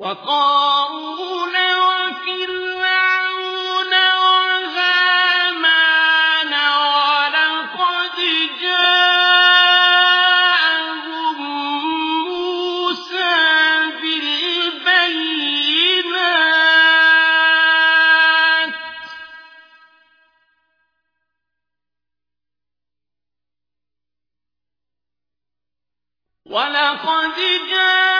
وقارون وفرعون وهامان ولقد جاءهم موسى بالبينات. ولقد جاءهم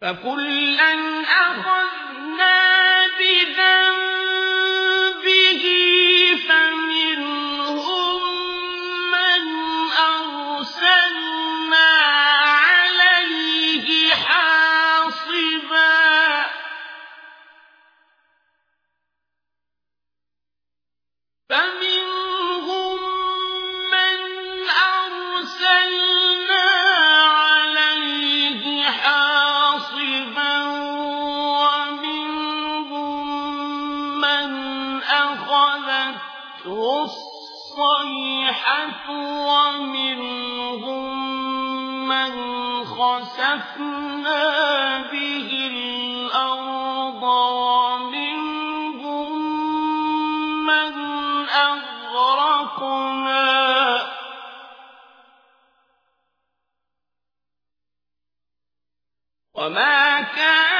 فكلا أخذنا بذلك الصيحة ومنهم من خسفنا به الأرض ومنهم من أغرقنا. وما كان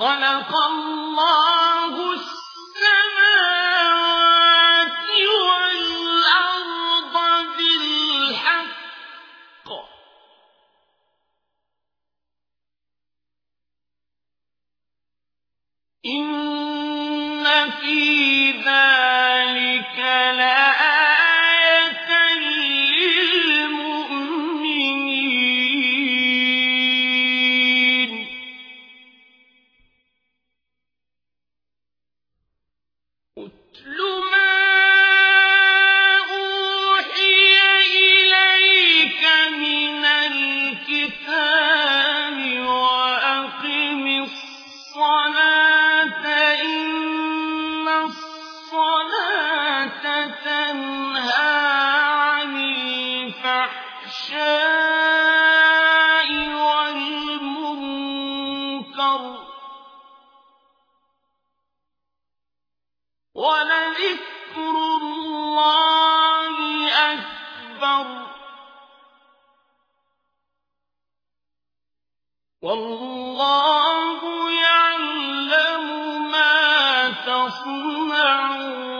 خلق الله السماوات والأرض بالحق. إن في ذلك إن الصلاة تنهى عن الفحشاء والمنكر ولذكر الله أكبر والله تصنعون